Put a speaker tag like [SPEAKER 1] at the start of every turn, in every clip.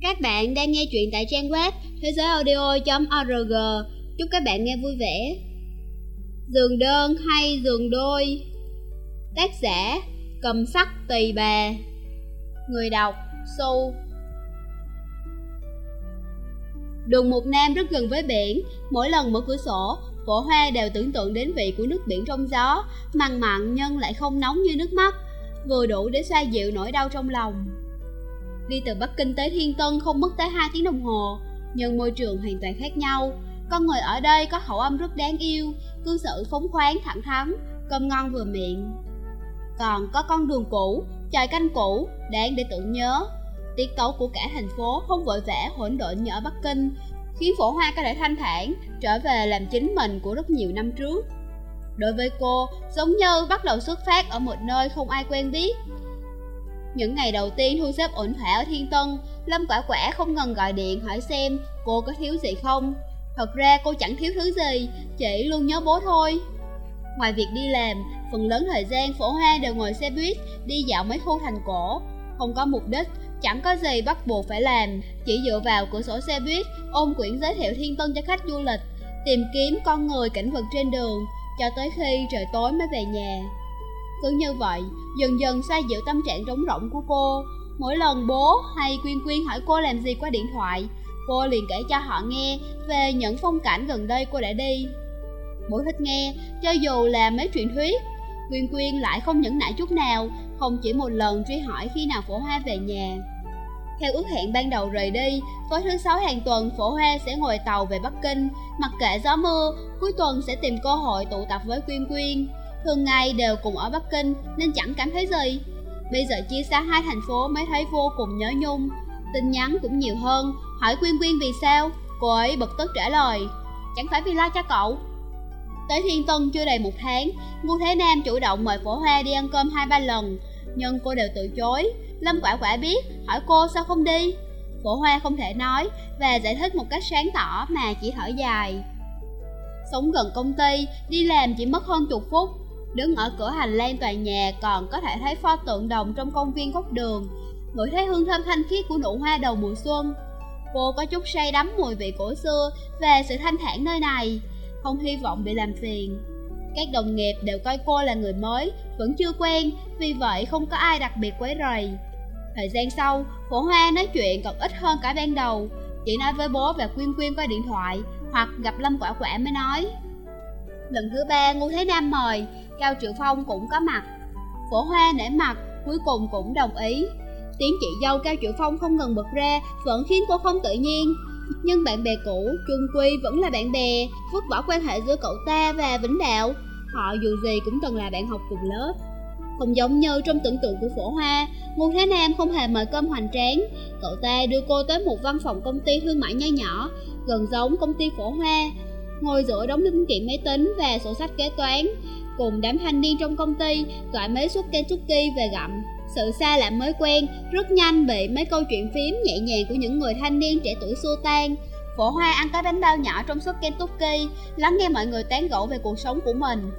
[SPEAKER 1] Các bạn đang nghe chuyện tại trang web thế giới audio.org Chúc các bạn nghe vui vẻ. Giường đơn hay giường đôi? Tác giả, Cầm sắc tỳ bà. Người đọc, Su. Đường một Nam rất gần với biển. Mỗi lần mở cửa sổ, Phổ hoa đều tưởng tượng đến vị của nước biển trong gió. Mặn mặn nhưng lại không nóng như nước mắt. Vừa đủ để xoa dịu nỗi đau trong lòng. Đi từ Bắc Kinh tới Thiên Tân không mất tới 2 tiếng đồng hồ. Nhưng môi trường hoàn toàn khác nhau. Con người ở đây có khẩu âm rất đáng yêu Cư xử phóng khoáng thẳng thắn Cơm ngon vừa miệng. Còn có con đường cũ, tròi canh cũ Đáng để tưởng nhớ. Tiết tấu của cả thành phố không vội vã hỗn độn như ở Bắc Kinh Khiến phổ hoa có thể thanh thản Trở về làm chính mình của rất nhiều năm trước. Đối với cô, giống như bắt đầu xuất phát ở một nơi không ai quen biết những ngày đầu tiên thu xếp ổn thỏa ở Thiên Tân, Lâm Quả Quả không ngần gọi điện hỏi xem cô có thiếu gì không. Thật ra cô chẳng thiếu thứ gì, chỉ luôn nhớ bố thôi. Ngoài việc đi làm, phần lớn thời gian phổ hoa đều ngồi xe buýt, đi dạo mấy khu thành cổ. Không có mục đích, chẳng có gì bắt buộc phải làm, chỉ dựa vào cửa sổ xe buýt, ôm quyển giới thiệu Thiên Tân cho khách du lịch, tìm kiếm con người cảnh vật trên đường, cho tới khi trời tối mới về nhà. Cứ như vậy, dần dần xoa dịu tâm trạng trống rỗng của cô. Mỗi lần bố hay Quyên Quyên hỏi cô làm gì qua điện thoại, cô liền kể cho họ nghe về những phong cảnh gần đây cô đã đi. Bố thích nghe, cho dù là mấy chuyện thuyết, Quyên Quyên lại không nhẫn nại chút nào, không chỉ một lần truy hỏi khi nào phổ hoa về nhà. Theo ước hẹn ban đầu rời đi, tối thứ sáu hàng tuần phổ hoa sẽ ngồi tàu về Bắc Kinh, mặc kệ gió mưa, cuối tuần sẽ tìm cơ hội tụ tập với Quyên Quyên thường ngày đều cùng ở Bắc Kinh nên chẳng cảm thấy gì. Bây giờ chia xa hai thành phố mới thấy vô cùng nhớ nhung. Tin nhắn cũng nhiều hơn, hỏi Quyên Quyên vì sao, cô ấy bực tức trả lời, chẳng phải vì lo cho cậu. Tới Thiên Tân chưa đầy một tháng, Ngô Thế Nam chủ động mời Phổ Hoa đi ăn cơm hai ba lần, nhưng cô đều từ chối. Lâm Quả Quả biết, hỏi cô sao không đi. Phổ Hoa không thể nói và giải thích một cách sáng tỏ mà chỉ thở dài. Sống gần công ty, đi làm chỉ mất hơn chục phút, Đứng ở cửa hành lang tòa nhà còn có thể thấy pho tượng đồng trong công viên góc đường. Ngửi thấy hương thơm thanh khiết của nụ hoa đầu mùa xuân. Cô có chút say đắm mùi vị cổ xưa về sự thanh thản nơi này. Không hy vọng bị làm phiền. Các đồng nghiệp đều coi cô là người mới, vẫn chưa quen Vì vậy không có ai đặc biệt quấy rầy. Thời gian sau, phổ hoa nói chuyện còn ít hơn cả ban đầu. Chỉ nói với bố và Quyên Quyên qua điện thoại Hoặc gặp Lâm Quả Quả mới nói. Lần thứ ba Ngô Thế Nam mời Cao Triệu Phong cũng có mặt. Phổ Hoa nể mặt cuối cùng cũng đồng ý. Tiếng chị dâu Cao Triệu Phong không ngừng bật ra Vẫn khiến cô không tự nhiên. Nhưng bạn bè cũ, chung quy vẫn là bạn bè Vứt bỏ quan hệ giữa cậu ta và Vĩnh Đạo. Họ dù gì cũng từng là bạn học cùng lớp. Không giống như trong tưởng tượng của Phổ Hoa Ngô Thế Nam không hề mời cơm hoành tráng. Cậu ta đưa cô tới một văn phòng công ty thương mại nho nhỏ Gần giống công ty Phổ Hoa ngồi giữa đống linh kiện máy tính và sổ sách kế toán, cùng đám thanh niên trong công ty gọi mấy suất Kentucky về gặm. Sự xa lạ mới quen, rất nhanh bị mấy câu chuyện phím nhẹ nhàng của những người thanh niên trẻ tuổi xua tan. Phổ hoa ăn cái bánh bao nhỏ trong suất Kentucky lắng nghe mọi người tán gẫu về cuộc sống của mình.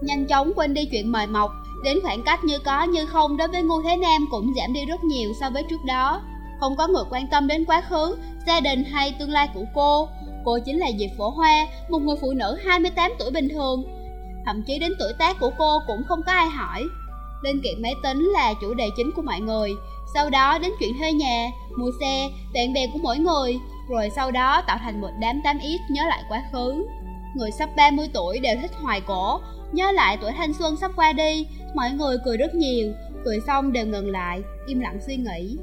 [SPEAKER 1] Nhanh chóng quên đi chuyện mời mọc, đến khoảng cách như có như không đối với Ngô Thế Nam cũng giảm đi rất nhiều so với trước đó. Không có người quan tâm đến quá khứ, gia đình hay tương lai của cô. Cô chính là Diệp Phổ Hoa, một người phụ nữ 28 tuổi bình thường. Thậm chí đến tuổi tác của cô cũng không có ai hỏi. Linh kiện máy tính là chủ đề chính của mọi người, sau đó đến chuyện thuê nhà, mua xe, bạn bè của mỗi người, rồi sau đó tạo thành một đám tám ít nhớ lại quá khứ. Người sắp 30 tuổi đều thích hoài cổ, nhớ lại tuổi thanh xuân sắp qua đi, mọi người cười rất nhiều, cười xong đều ngừng lại, im lặng suy nghĩ.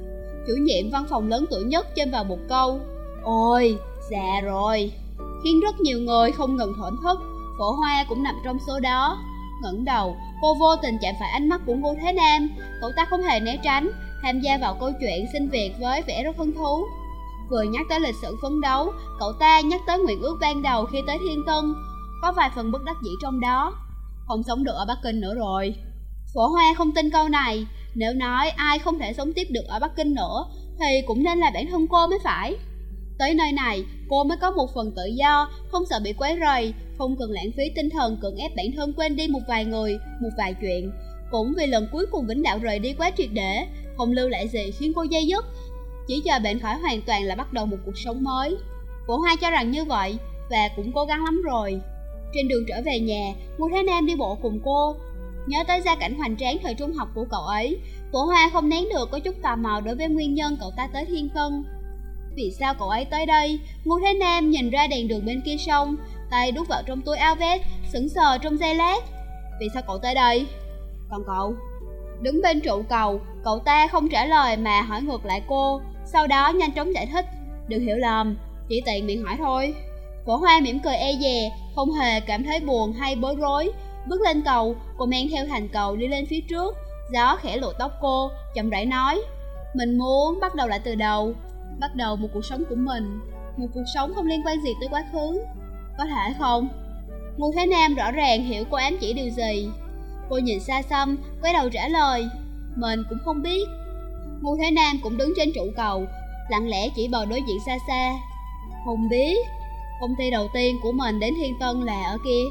[SPEAKER 1] Chủ nhiệm văn phòng lớn tuổi nhất trên vào một câu, Ôi, Dạ rồi. Khiến rất nhiều người không ngừng thổn thức. Phổ hoa cũng nằm trong số đó. Ngẩng đầu, cô vô tình chạm phải ánh mắt của Ngô Thế Nam. Cậu ta không hề né tránh Tham gia vào câu chuyện xin việc với vẻ rất hứng thú. Vừa nhắc tới lịch sử phấn đấu Cậu ta nhắc tới nguyện ước ban đầu khi tới Thiên Tân. Có vài phần bất đắc dĩ trong đó. Không sống được ở Bắc Kinh nữa rồi. Phổ Hoa không tin câu này. Nếu nói ai không thể sống tiếp được ở Bắc Kinh nữa Thì cũng nên là bản thân cô mới phải. Tới nơi này, cô mới có một phần tự do, không sợ bị quấy rầy, không cần lãng phí tinh thần cưỡng ép bản thân quên đi một vài người, một vài chuyện. Cũng vì lần cuối cùng Vĩnh Đạo rời đi quá triệt để, không lưu lại gì khiến cô dây dứt. chỉ chờ bệnh khỏi hoàn toàn là bắt đầu một cuộc sống mới. Phổ Hoa cho rằng như vậy và cũng cố gắng lắm rồi. Trên đường trở về nhà, Ngô Thế Nam đi bộ cùng cô. Nhớ tới gia cảnh hoành tráng thời trung học của cậu ấy, Phổ Hoa không nén được có chút tò mò đối với nguyên nhân cậu ta tới Thiên Tân. Vì sao cậu ấy tới đây? Ngô Thế Nam nhìn ra đèn đường bên kia sông, tay đút vào trong túi áo vest, sững sờ trong giây lát. Vì sao cậu tới đây? Còn cậu? Đứng bên trụ cầu, cậu ta không trả lời mà hỏi ngược lại cô, sau đó nhanh chóng giải thích. Đừng hiểu lầm, chỉ tiện miệng hỏi thôi. Phổ Hoa mỉm cười e dè, không hề cảm thấy buồn hay bối rối. Bước lên cầu, cô men theo thành cầu đi lên phía trước, gió khẽ lụa tóc cô, chậm rãi nói. Mình muốn bắt đầu lại từ đầu, bắt đầu một cuộc sống của mình, một cuộc sống không liên quan gì tới quá khứ. Có thể không? Ngô Thế Nam rõ ràng hiểu cô ám chỉ điều gì. Cô nhìn xa xăm, quay đầu trả lời. Mình cũng không biết. Ngô Thế Nam cũng đứng trên trụ cầu, lặng lẽ chỉ bờ đối diện xa xa. Không biết. Công ty đầu tiên của mình đến Thiên Tân là ở kia.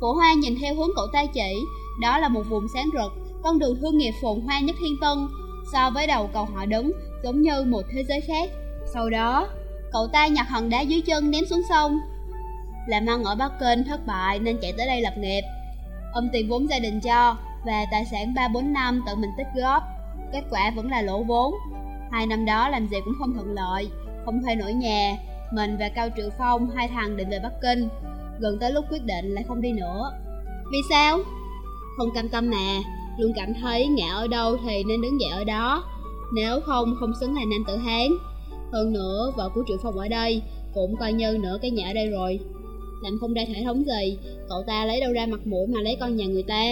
[SPEAKER 1] Phổ Hoa nhìn theo hướng cậu ta chỉ, đó là một vùng sáng rực, con đường thương nghiệp phồn hoa nhất Thiên Tân. So với đầu cầu họ đứng, giống như một thế giới khác. Sau đó, cậu ta nhặt hòn đá dưới chân ném xuống sông. Làm ăn ở Bắc Kinh thất bại nên chạy tới đây lập nghiệp. Ông tiền vốn gia đình cho và tài sản 3-4 năm tự mình tích góp. Kết quả vẫn là lỗ vốn. Hai năm đó làm gì cũng không thuận lợi, không thuê nổi nhà. Mình và Cao Triệu Phong hai thằng định về Bắc Kinh. Gần tới lúc quyết định lại không đi nữa. Vì sao? Không cam tâm mà, luôn cảm thấy ngã ở đâu thì nên đứng dậy ở đó. Nếu không, không xứng là nam tử Hán. Hơn nữa, vợ của Triệu Phong ở đây cũng coi như nửa cái nhà ở đây rồi. Làm không ra thể thống gì cậu ta lấy đâu ra mặt mũi mà lấy con nhà người ta.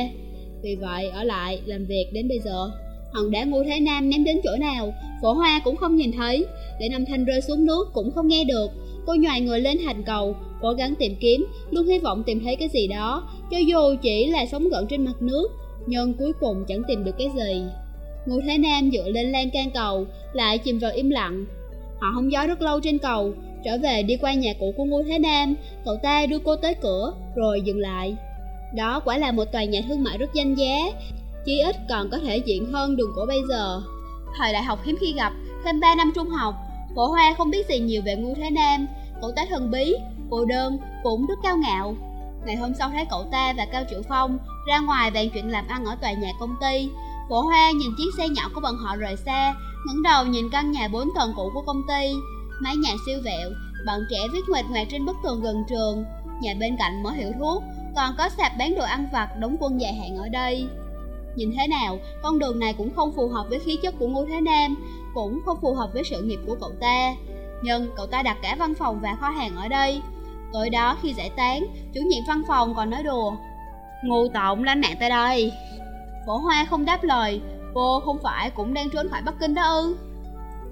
[SPEAKER 1] Vì vậy ở lại làm việc đến bây giờ. Hòn đá ngô thế nam ném đến chỗ nào phổ hoa cũng không nhìn thấy. Để âm thanh rơi xuống nước cũng không nghe được. Cô nhoài người lên thành cầu cố gắng tìm kiếm luôn hy vọng tìm thấy cái gì đó cho dù chỉ là sóng gợn trên mặt nước nhưng cuối cùng chẳng tìm được cái gì ngô thế nam dựa lên lan can cầu lại chìm vào im lặng họ không gió rất lâu trên cầu Trở về đi qua nhà cũ của Ngô Thế Nam, cậu ta đưa cô tới cửa, rồi dừng lại. Đó quả là một tòa nhà thương mại rất danh giá, chí ít còn có thể diện hơn đường cổ bây giờ. Thời đại học hiếm khi gặp, thêm 3 năm trung học, Cổ Hoa không biết gì nhiều về Ngô Thế Nam, cậu ta thần bí, cô đơn, cũng rất cao ngạo. Ngày hôm sau thấy cậu ta và Cao Triệu Phong ra ngoài bàn chuyện làm ăn ở tòa nhà công ty. Phổ Hoa nhìn chiếc xe nhỏ của bọn họ rời xa, ngẩng đầu nhìn căn nhà bốn tầng cũ của công ty mái nhà siêu vẹo, bọn trẻ viết ngoạch ngoạc trên bức tường gần trường, nhà bên cạnh mở hiệu thuốc, còn có sạp bán đồ ăn vặt đóng quân dài hạn ở đây. Nhìn thế nào, con đường này cũng không phù hợp với khí chất của Ngô Thế Nam, cũng không phù hợp với sự nghiệp của cậu ta. Nhưng cậu ta đặt cả văn phòng và kho hàng ở đây. Tối đó khi giải tán, chủ nhiệm văn phòng còn nói đùa. ngu Tổng lánh nạn tới đây. Phổ Hoa không đáp lời, cô không phải cũng đang trốn khỏi Bắc Kinh đó ư.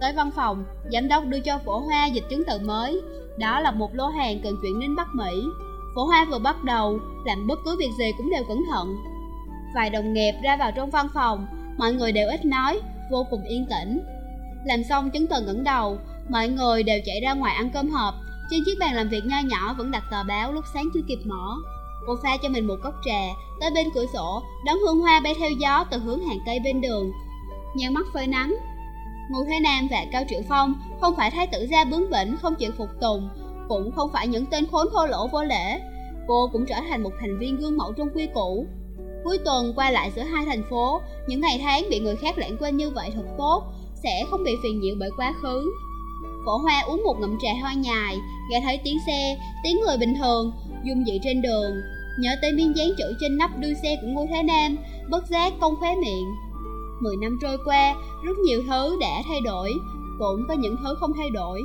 [SPEAKER 1] Tới văn phòng, giám đốc đưa cho phổ hoa dịch chứng từ mới. Đó là một lô hàng cần chuyển đến Bắc Mỹ. Phổ hoa vừa bắt đầu, làm bất cứ việc gì cũng đều cẩn thận. Vài đồng nghiệp ra vào trong văn phòng, mọi người đều ít nói, vô cùng yên tĩnh. Làm xong chứng từ ngẩng đầu, mọi người đều chạy ra ngoài ăn cơm hộp. Trên chiếc bàn làm việc nho nhỏ vẫn đặt tờ báo lúc sáng chưa kịp mở. Cô pha cho mình một cốc trà, tới bên cửa sổ, đón hương hoa bay theo gió từ hướng hàng cây bên đường. Nhăn mắt phơi nắng, Ngô Thế Nam và Cao Triệu Phong không phải thái tử gia bướng bỉnh không chịu phục tùng, cũng không phải những tên khốn thô lỗ vô lễ. Cô cũng trở thành một thành viên gương mẫu trong quy củ. Cuối tuần qua lại giữa hai thành phố, những ngày tháng bị người khác lãng quên như vậy thật tốt, sẽ không bị phiền nhiễu bởi quá khứ. Phổ Hoa uống một ngụm trà hoa nhài, nghe thấy tiếng xe, tiếng người bình thường, dung dị trên đường. Nhớ tới miếng dán chữ trên nắp đuôi xe của Ngô Thế Nam, bất giác công khóe miệng. Mười năm trôi qua, rất nhiều thứ đã thay đổi, cũng có những thứ không thay đổi.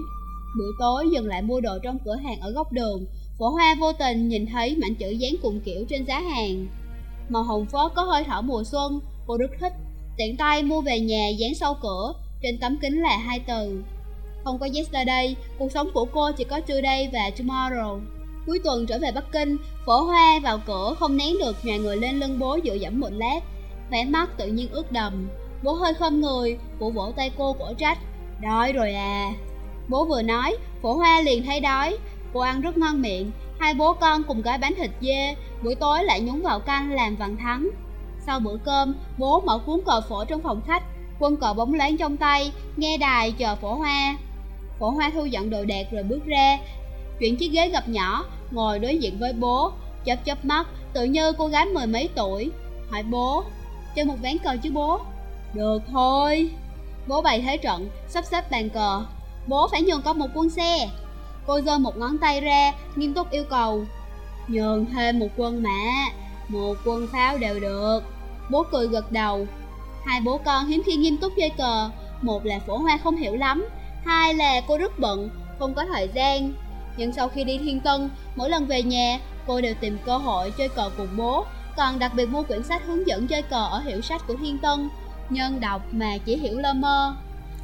[SPEAKER 1] Buổi tối dừng lại mua đồ trong cửa hàng ở góc đường, phổ hoa vô tình nhìn thấy mảnh chữ dán cùng kiểu trên giá hàng. Màu hồng phớt có hơi thở mùa xuân, cô rất thích. Tiện tay mua về nhà dán sau cửa, trên tấm kính là hai từ. Không có yesterday, cuộc sống của cô chỉ có today và tomorrow. Cuối tuần trở về Bắc Kinh, phổ hoa vào cửa không nén được nhòi người lên lưng bố dựa dẫm một lát, vẻ mắt tự nhiên ướt đầm Bố hơi khom người, phụ vỗ tay cô cổ trách. Đói rồi à. Bố vừa nói, phổ hoa liền thấy đói. Cô ăn rất ngon miệng Hai bố con cùng gói bánh thịt dê Buổi tối lại nhúng vào canh làm vằn thắng. Sau bữa cơm, bố mở cuốn cờ phổ trong phòng khách quân cờ bóng láng trong tay, nghe đài chờ phổ hoa. Phổ hoa thu dọn đồ đạc rồi bước ra, chuyển chiếc ghế gập nhỏ, ngồi đối diện với bố, chớp chớp mắt, tự như cô gái mười mấy tuổi. Hỏi bố, chơi một ván cờ chứ bố? Được thôi. Bố bày thế trận, sắp xếp bàn cờ. Bố phải nhường con một quân xe. Cô giơ một ngón tay ra, nghiêm túc yêu cầu. Nhường thêm một quân mã, một quân pháo đều được. Bố cười gật đầu. Hai bố con hiếm khi nghiêm túc chơi cờ, một là phổ hoa không hiểu lắm, hai là cô rất bận, không có thời gian. Nhưng sau khi đi Thiên Tân, mỗi lần về nhà, cô đều tìm cơ hội chơi cờ cùng bố, còn đặc biệt mua quyển sách hướng dẫn chơi cờ ở hiệu sách của Thiên Tân. Nhân đọc mà chỉ hiểu lơ mơ.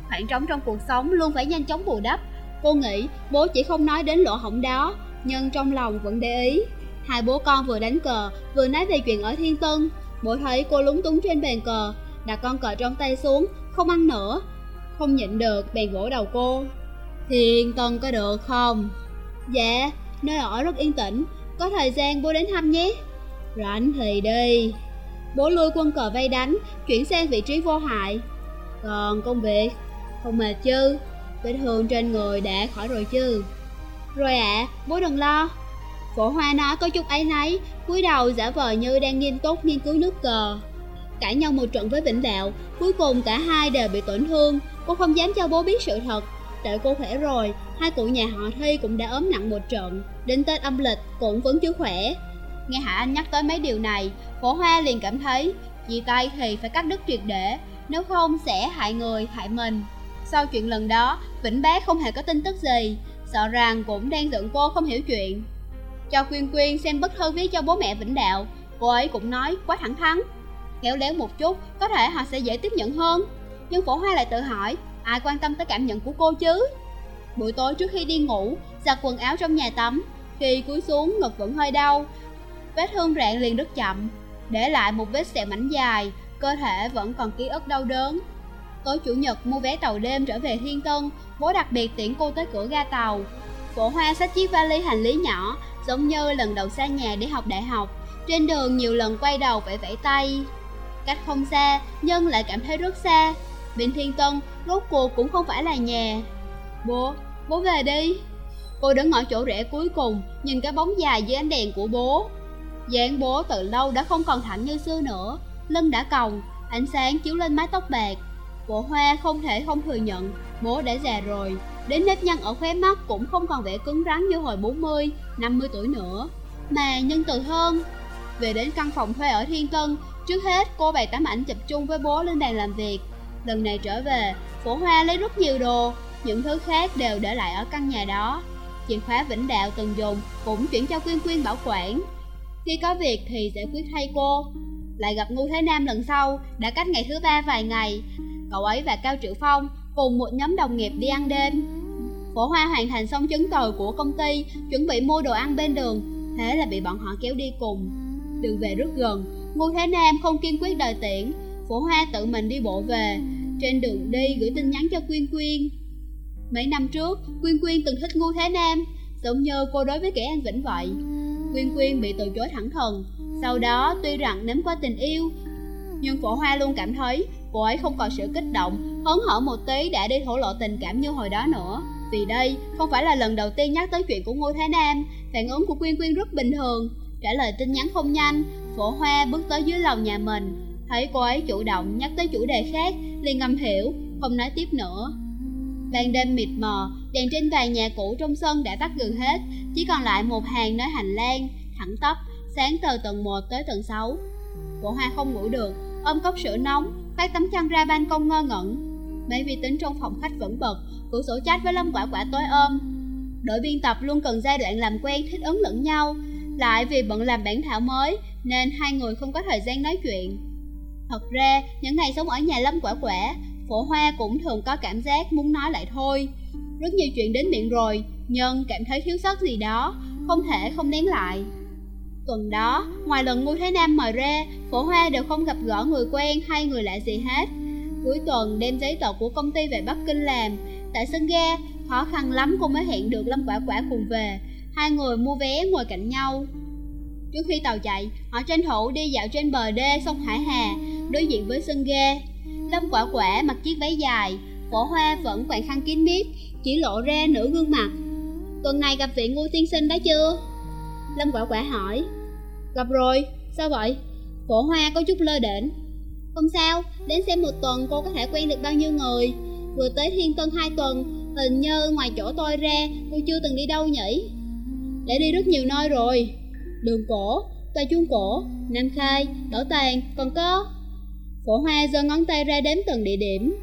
[SPEAKER 1] Khoảng trống trong cuộc sống luôn phải nhanh chóng bù đắp. Cô nghĩ bố chỉ không nói đến lỗ hổng đó, nhưng trong lòng vẫn để ý. Hai bố con vừa đánh cờ, vừa nói về chuyện ở Thiên Tân. Bố thấy cô lúng túng trên bàn cờ, đặt con cờ trong tay xuống, không ăn nữa. Không nhịn được, bèn vỗ đầu cô. Thiên Tân có được không? Dạ, nơi ở rất yên tĩnh, có thời gian bố đến thăm nhé. Rảnh thì đi. Bố lui quân cờ vây đánh, chuyển sang vị trí vô hại. Còn công việc, không mệt chứ, vết thương trên người đã khỏi rồi chứ. Rồi ạ, à, bố đừng lo. Phổ hoa nói có chút ấy nấy, cúi đầu giả vờ như đang nghiêm túc nghiên cứu nước cờ. Cãi nhau một trận với Vĩnh Đạo, cuối cùng cả hai đều bị tổn thương. Cô không dám cho bố biết sự thật. Đợi cô khỏe rồi, hai cụ nhà họ Thi cũng đã ốm nặng một trận. Đến Tết âm lịch cũng vẫn chưa khỏe. Nghe Hạ Anh nhắc tới mấy điều này, Phổ Hoa liền cảm thấy chia tay thì phải cắt đứt triệt để, nếu không sẽ hại người, hại mình. Sau chuyện lần đó, Vĩnh Bác không hề có tin tức gì, sợ rằng cũng đang giận cô không hiểu chuyện. Cho Quyên Quyên xem bức thư viết cho bố mẹ Vĩnh Đạo, cô ấy cũng nói quá thẳng thắn. Khéo léo một chút, có thể họ sẽ dễ tiếp nhận hơn. Nhưng Phổ Hoa lại tự hỏi, ai quan tâm tới cảm nhận của cô chứ? Buổi tối trước khi đi ngủ, giặt quần áo trong nhà tắm, khi cúi xuống ngực vẫn hơi đau, vết thương rạn liền rất chậm, để lại một vết sẹo mảnh dài, cơ thể vẫn còn ký ức đau đớn. Tối chủ nhật mua vé tàu đêm trở về Thiên Tân, bố đặc biệt tiễn cô tới cửa ga tàu. Phổ Hoa xách chiếc vali hành lý nhỏ, giống như lần đầu xa nhà để học đại học. Trên đường nhiều lần quay đầu vẫy vẫy tay. Cách không xa, nhưng lại cảm thấy rất xa. Bên Thiên Tân, rốt cuộc cũng không phải là nhà. Bố, bố về đi. Cô đứng ở chỗ rẽ cuối cùng, nhìn cái bóng dài dưới ánh đèn của bố. Dáng bố từ lâu đã không còn thẳng như xưa nữa. Lưng đã còng ánh sáng chiếu lên mái tóc bạc. Bộ hoa không thể không thừa nhận bố đã già rồi. Đến nếp nhăn ở khóe mắt cũng không còn vẻ cứng rắn như hồi 40, 50 tuổi nữa. Mà nhân từ hơn về đến căn phòng thuê ở Thiên Tân trước hết cô bày tấm ảnh chụp chung với bố lên bàn làm việc lần này trở về, phổ hoa lấy rất nhiều đồ, những thứ khác đều để lại ở căn nhà đó. Chìa khóa vĩnh đạo từng dùng cũng chuyển cho quyên quyên bảo quản. Khi có việc thì giải quyết thay cô. Lại gặp Ngô Thế Nam lần sau, Đã cách ngày thứ ba vài ngày. Cậu ấy và Cao Triệu Phong Cùng một nhóm đồng nghiệp đi ăn đêm. Phổ Hoa hoàn thành xong chứng từ của công ty, Chuẩn bị mua đồ ăn bên đường, Thế là bị bọn họ kéo đi cùng. Đường về rất gần Ngô Thế Nam không kiên quyết đòi tiễn Phổ Hoa tự mình đi bộ về. Trên đường đi gửi tin nhắn cho Quyên Quyên. Mấy năm trước, Quyên Quyên từng thích Ngô Thế Nam, Giống như cô đối với kẻ An Vĩnh vậy. Quyên Quyên bị từ chối thẳng thừng. Sau đó, tuy rằng nếm qua tình yêu, Nhưng phổ hoa luôn cảm thấy Cô ấy không còn sự kích động, Hớn hở một tí đã đi thổ lộ tình cảm như hồi đó nữa. Vì đây, không phải là lần đầu tiên nhắc tới chuyện của Ngô Thế Nam, Phản ứng của Quyên Quyên rất bình thường. Trả lời tin nhắn không nhanh Phổ hoa bước tới dưới lầu nhà mình. Thấy cô ấy chủ động nhắc tới chủ đề khác liền ngầm hiểu, không nói tiếp nữa Ban đêm mịt mờ, đèn trên bàn nhà cũ trong sân đã tắt gần hết, chỉ còn lại một hàng nơi hành lang, thẳng tắp, sáng từ tầng 1 tới tầng 6. Cổ hoa không ngủ được, ôm cốc sữa nóng, phát tấm chăn ra ban công ngơ ngẩn. Máy vi tính trong phòng khách vẫn bật, cửa sổ chat với Lâm Quả Quả tối ôm. Đội biên tập luôn cần giai đoạn làm quen thích ứng lẫn nhau, lại vì bận làm bản thảo mới nên hai người không có thời gian nói chuyện. Thật ra, những ngày sống ở nhà Lâm Quả Quả, phổ hoa cũng thường có cảm giác muốn nói lại thôi. Rất nhiều chuyện đến miệng rồi nhưng cảm thấy thiếu sót gì đó không thể không nén lại. Tuần đó ngoài lần ngô thế nam mời ra phổ hoa đều không gặp gỡ người quen hay người lạ gì hết. Cuối tuần đem giấy tờ của công ty về bắc kinh làm. Tại sân ga khó khăn lắm cô mới hẹn được lâm quả quả cùng về. Hai người mua vé ngồi cạnh nhau. Trước khi tàu chạy họ tranh thủ đi dạo trên bờ đê sông hải hà đối diện với sân ghe. Lâm quả quả mặc chiếc váy dài cổ hoa vẫn quàng khăn kín mít Chỉ lộ ra nửa gương mặt. Tuần này gặp vị ngu tiên sinh đó chưa? Lâm quả quả hỏi. Gặp rồi, sao vậy? cổ hoa có chút lơ đễnh. Không sao, đến xem một tuần cô có thể quen được bao nhiêu người. Vừa tới Thiên Tân hai tuần Hình như ngoài chỗ tôi ra Cô chưa từng đi đâu nhỉ? Đã đi rất nhiều nơi rồi. Đường cổ, tòa chuông cổ, Nam Khai, Bảo tàng, còn có Phổ Hoa giơ ngón tay ra đếm từng địa điểm.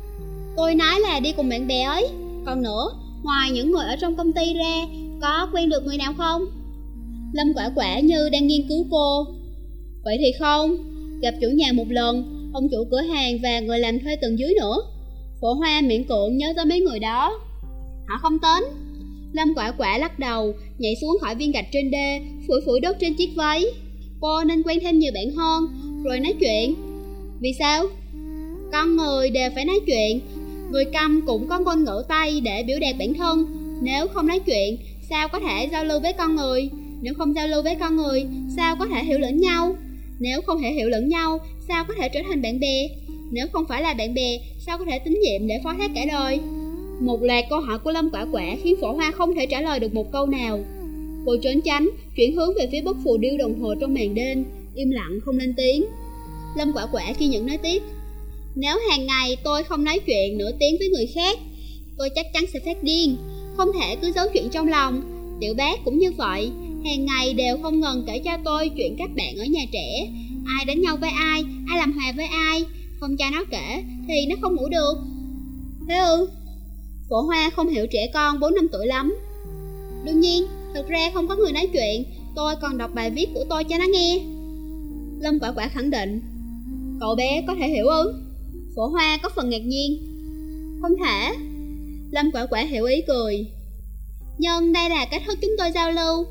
[SPEAKER 1] Tôi nói là đi cùng bạn bè ấy. Còn nữa, ngoài những người ở trong công ty ra Có quen được người nào không? Lâm quả quả như đang nghiên cứu cô. Vậy thì không Gặp chủ nhà một lần Ông chủ cửa hàng và người làm thuê tầng dưới nữa. Phổ Hoa miễn cưỡng nhớ tới mấy người đó. Họ không tính Lâm quả quả lắc đầu Nhảy xuống khỏi viên gạch trên đê Phủi phủi đất trên chiếc váy. Cô nên quen thêm nhiều bạn hơn Rồi nói chuyện. Vì sao? Con người đều phải nói chuyện. Người câm cũng có ngôn ngữ tay để biểu đạt bản thân. Nếu không nói chuyện, Sao có thể giao lưu với con người? Nếu không giao lưu với con người, Sao có thể hiểu lẫn nhau? Nếu không thể hiểu lẫn nhau, Sao có thể trở thành bạn bè? Nếu không phải là bạn bè, Sao có thể tín nhiệm để phó thác cả đời? Một loạt câu hỏi của Lâm Quả Quả Khiến phổ hoa không thể trả lời được một câu nào. Cô trốn tránh, Chuyển hướng về phía bức phù điêu đồng hồ trong màn đêm. Im lặng không lên tiếng. Lâm Quả Quả kiên nhẫn nói tiếp nếu hàng ngày tôi không nói chuyện nửa tiếng với người khác Tôi chắc chắn sẽ phát điên Không thể cứ giấu chuyện trong lòng. Tiểu bác cũng như vậy Hàng ngày đều không ngừng kể cho tôi chuyện các bạn ở nhà trẻ Ai đánh nhau với ai, ai làm hòa với ai Không cho nó kể thì nó không ngủ được. Thế ư? Phổ Hoa không hiểu trẻ con 4 năm tuổi lắm. Đương nhiên, thực ra không có người nói chuyện Tôi còn đọc bài viết của tôi cho nó nghe. Lâm quả quả khẳng định Cậu bé có thể hiểu ư? Phổ Hoa có phần ngạc nhiên. Không thể. Lâm quả quả hiểu ý cười. Nhưng đây là cách thức chúng tôi giao lưu.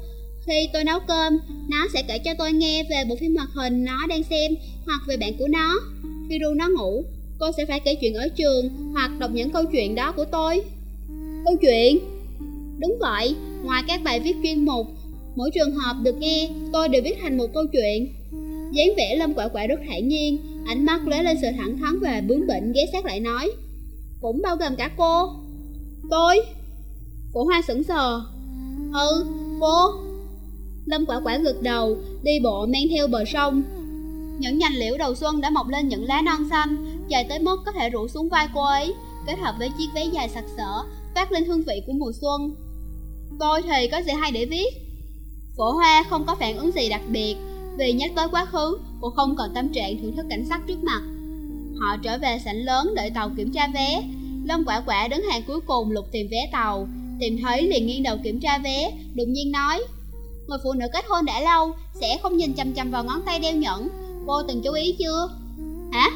[SPEAKER 1] Khi tôi nấu cơm, Nó sẽ kể cho tôi nghe về bộ phim hoạt hình nó đang xem Hoặc về bạn của nó. Khi ru nó ngủ, Cô sẽ phải kể chuyện ở trường Hoặc đọc những câu chuyện đó của tôi. Câu chuyện? Đúng vậy. Ngoài các bài viết chuyên mục, Mỗi trường hợp được nghe, Tôi đều viết thành một câu chuyện. Dáng vẻ lâm quả quả rất thản nhiên ánh mắt lóe lên sự thẳng thắn và bướng bỉnh, ghé sát lại nói, cũng bao gồm cả cô. Tôi? Phổ hoa sững sờ. Ừ cô. Lâm quả quả gật đầu, đi bộ men theo bờ sông. Những nhành liễu đầu xuân đã mọc lên những lá non xanh dài tới mức có thể rủ xuống vai cô ấy, kết hợp với chiếc váy dài sặc sỡ phát lên hương vị của mùa xuân. Tôi thì có gì hay để viết? Phổ hoa không có phản ứng gì đặc biệt vì nhắc tới quá khứ, cô không còn tâm trạng thưởng thức cảnh sắc trước mặt. Họ trở về sảnh lớn đợi tàu kiểm tra vé. Lâm quả quả đứng hàng cuối cùng lục tìm vé tàu. Tìm thấy liền nghiêng đầu kiểm tra vé, đột nhiên nói. Người phụ nữ kết hôn đã lâu, sẽ không nhìn chằm chằm vào ngón tay đeo nhẫn. Cô từng chú ý chưa? Hả?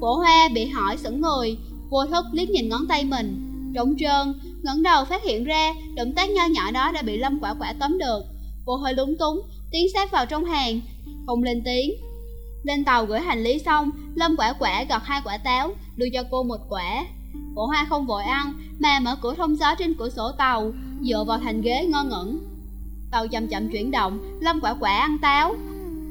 [SPEAKER 1] Phổ hoa bị hỏi sững người, vô thức liếc nhìn ngón tay mình. Trống trơn, ngẩng đầu phát hiện ra động tác nho nhỏ đó đã bị Lâm quả quả tóm được. Cô hơi lúng túng, tiến sát vào trong hàng. Không lên tiếng. Lên tàu gửi hành lý xong, Lâm quả quả gọt hai quả táo, Đưa cho cô một quả. Cổ hoa không vội ăn, Mà mở cửa thông gió trên cửa sổ tàu, Dựa vào thành ghế ngơ ngẩn. Tàu chậm chậm chuyển động, Lâm quả quả ăn táo.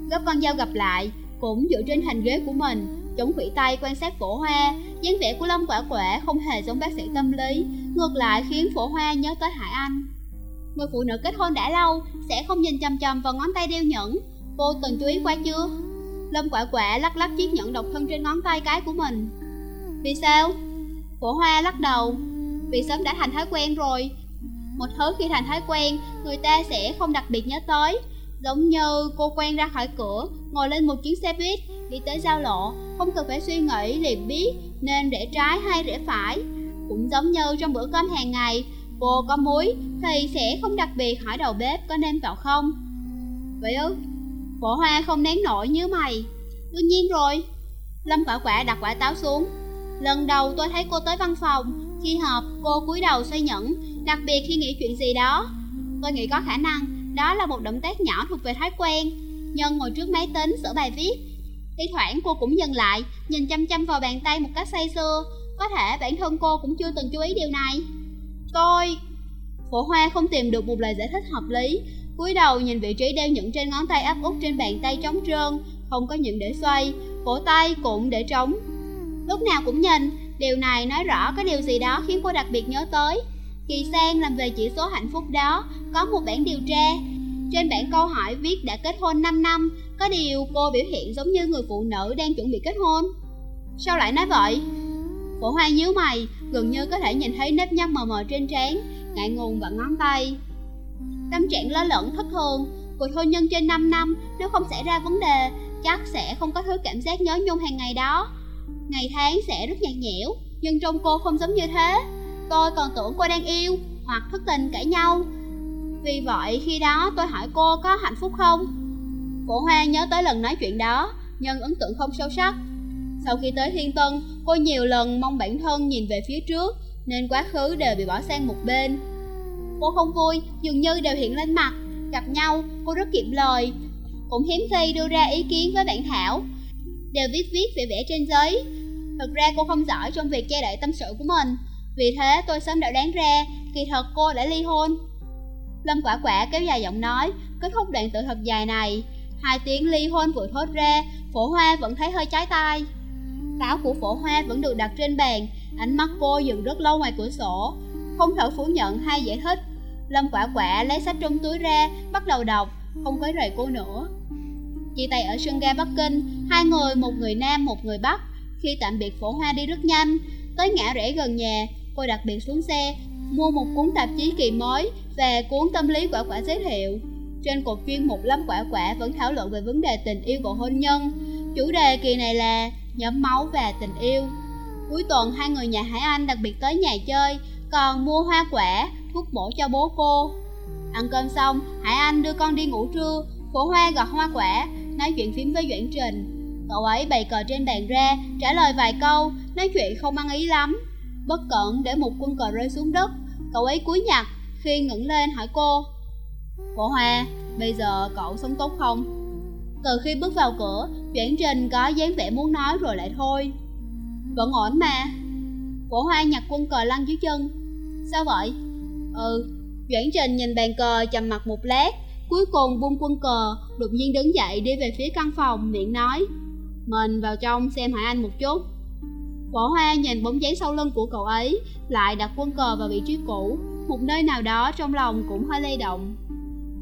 [SPEAKER 1] Gấp con dao gặp lại, Cũng dựa trên thành ghế của mình, chống khủy tay quan sát phổ hoa. Dáng vẻ của lâm quả quả không hề giống bác sĩ tâm lý, ngược lại khiến phổ hoa nhớ tới hải anh. Người phụ nữ kết hôn đã lâu, Sẽ không nhìn chầm chầm vào ngón tay đeo nhẫn. Cô từng chú ý qua chưa? Lâm quả quả lắc lắc chiếc nhẫn độc thân trên ngón tay cái của mình. Vì sao? Phổ hoa lắc đầu. Vì sớm đã thành thói quen rồi. Một thứ khi thành thói quen, Người ta sẽ không đặc biệt nhớ tới. Giống như cô quen ra khỏi cửa, Ngồi lên một chuyến xe buýt, Đi tới giao lộ, Không cần phải suy nghĩ, liền biết Nên rẽ trái hay rẽ phải. Cũng giống như trong bữa cơm hàng ngày cô có muối thì sẽ không đặc biệt hỏi đầu bếp có nêm vào không. Vậy ư? Phổ hoa không nén nổi như mày. Đương nhiên rồi. Lâm quả quả đặt quả táo xuống. Lần đầu tôi thấy cô tới văn phòng, Khi họp cô cúi đầu xoay nhẫn, Đặc biệt khi nghĩ chuyện gì đó. Tôi nghĩ có khả năng Đó là một động tác nhỏ thuộc về thói quen. Nhân ngồi trước máy tính, sửa bài viết. Thi thoảng cô cũng dừng lại, Nhìn chăm chăm vào bàn tay một cách say sưa. Có thể bản thân cô cũng chưa từng chú ý điều này. Tôi... Phổ Hoa không tìm được một lời giải thích hợp lý cúi đầu nhìn vị trí đeo nhẫn trên ngón tay áp út trên bàn tay trống trơn Không có nhẫn để xoay Cổ tay cũng để trống Lúc nào cũng nhìn, điều này nói rõ có điều gì đó khiến cô đặc biệt nhớ tới. Kỳ Sang làm về chỉ số hạnh phúc đó, có một bản điều tra. Trên bản câu hỏi viết đã kết hôn 5 năm, có điều cô biểu hiện giống như người phụ nữ đang chuẩn bị kết hôn. Sao lại nói vậy? Phổ Hoa nhíu mày, gần như có thể nhìn thấy nếp nhăn mờ mờ trên trán, ngại ngùng và ngón tay. Tâm trạng lo lẫn thất thường, cuộc hôn nhân trên 5 năm nếu không xảy ra vấn đề, chắc sẽ không có thứ cảm giác nhớ nhung hàng ngày đó. Ngày tháng sẽ rất nhạt nhẽo, nhưng trong cô không giống như thế. Tôi còn tưởng cô đang yêu hoặc thất tình cãi nhau. Vì vậy khi đó tôi hỏi cô có hạnh phúc không? cổ Hoa nhớ tới lần nói chuyện đó, nhưng ấn tượng không sâu sắc. Sau khi tới Thiên Tân, cô nhiều lần mong bản thân nhìn về phía trước, nên quá khứ đều bị bỏ sang một bên. Cô không vui, dường như đều hiện lên mặt. Gặp nhau, cô rất kiệm lời, cũng hiếm khi đưa ra ý kiến với bạn Thảo. Đều viết viết vẽ vẽ trên giấy. thật ra cô không giỏi trong việc che đậy tâm sự của mình, vì thế tôi sớm đã đoán ra, kỳ thật cô đã ly hôn. Lâm quả quả kéo dài giọng nói, kết thúc đoạn tự thật dài này. Hai tiếng ly hôn vừa thốt ra, phổ hoa vẫn thấy hơi trái tai. Táo của phổ hoa vẫn được đặt trên bàn, ánh mắt cô dừng rất lâu ngoài cửa sổ. Không thể phủ nhận hay giải thích. Lâm quả quả lấy sách trong túi ra, bắt đầu đọc, không quấy rầy cô nữa. Chia tay ở sân ga Bắc Kinh, hai người, một người Nam, một người Bắc. Khi tạm biệt phổ hoa đi rất nhanh, tới ngã rẽ gần nhà, cô đặc biệt xuống xe, mua một cuốn tạp chí kỳ mới và cuốn tâm lý quả quả giới thiệu. Trên cột chuyên mục Lâm Quả Quả vẫn thảo luận về vấn đề tình yêu và hôn nhân. Chủ đề kỳ này là nhóm máu và tình yêu. Cuối tuần hai người nhà Hải Anh đặc biệt tới nhà chơi, còn mua hoa quả, thuốc bổ cho bố cô. Ăn cơm xong, Hải Anh đưa con đi ngủ trưa, phổ hoa gọt hoa quả, nói chuyện phím với Doãn Trình. Cậu ấy bày cờ trên bàn ra, trả lời vài câu, nói chuyện không ăn ý lắm. Bất cẩn để một quân cờ rơi xuống đất, cậu ấy cúi nhặt, khi ngẩng lên hỏi cô. Phổ hoa, bây giờ cậu sống tốt không? Từ khi bước vào cửa, viễn Trình có dáng vẻ muốn nói rồi lại thôi. Vẫn ổn mà. cổ hoa nhặt quân cờ lăn dưới chân. Sao vậy? Ừ, viễn Trình nhìn bàn cờ chầm mặt một lát, cuối cùng buông quân cờ, đột nhiên đứng dậy đi về phía căn phòng, miệng nói Mình vào trong xem Hải Anh một chút cổ Hoa nhìn bóng dáng sau lưng của cậu ấy, lại đặt quân cờ vào vị trí cũ, một nơi nào đó trong lòng cũng hơi lay động.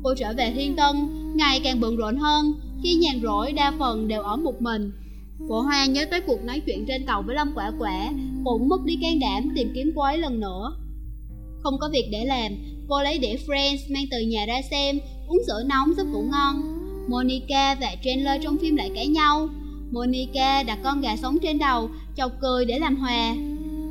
[SPEAKER 1] Cô trở về Thiên Tân, ngày càng bận rộn hơn, khi nhàn rỗi đa phần đều ở một mình. Cổ Hoa nhớ tới cuộc nói chuyện trên tàu với Lâm Quả Quả, cũng mất đi can đảm tìm kiếm cô ấy lần nữa. Không có việc để làm, cô lấy đĩa Friends mang từ nhà ra xem, uống sữa nóng giúp ngủ ngon. Monica và Chandler trong phim lại cãi nhau. Monica đặt con gà sống trên đầu, chọc cười để làm hòa.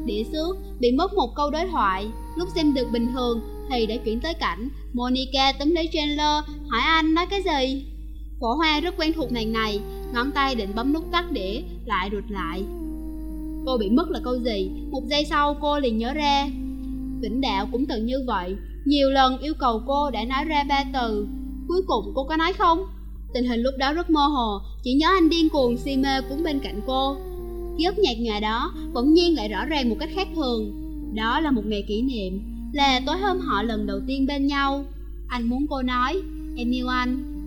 [SPEAKER 1] Đĩa xước bị mất một câu đối thoại, lúc xem được bình thường thì đã chuyển tới cảnh Monica túm lấy Chandler, hỏi anh nói cái gì? Phổ Hoa rất quen thuộc màn này, ngón tay định bấm nút tắt đĩa, lại rụt lại. Cô bị mất là câu gì? Một giây sau cô liền nhớ ra. Vĩnh Đạo cũng từng như vậy, nhiều lần yêu cầu cô đã nói ra ba từ. Cuối cùng cô có nói không? Tình hình lúc đó rất mơ hồ, chỉ nhớ anh điên cuồng si mê cũng bên cạnh cô. Ký ức nhạt nhòa đó bỗng nhiên lại rõ ràng một cách khác thường. Đó là một ngày kỷ niệm, là tối hôm họ lần đầu tiên bên nhau. Anh muốn cô nói, em yêu anh.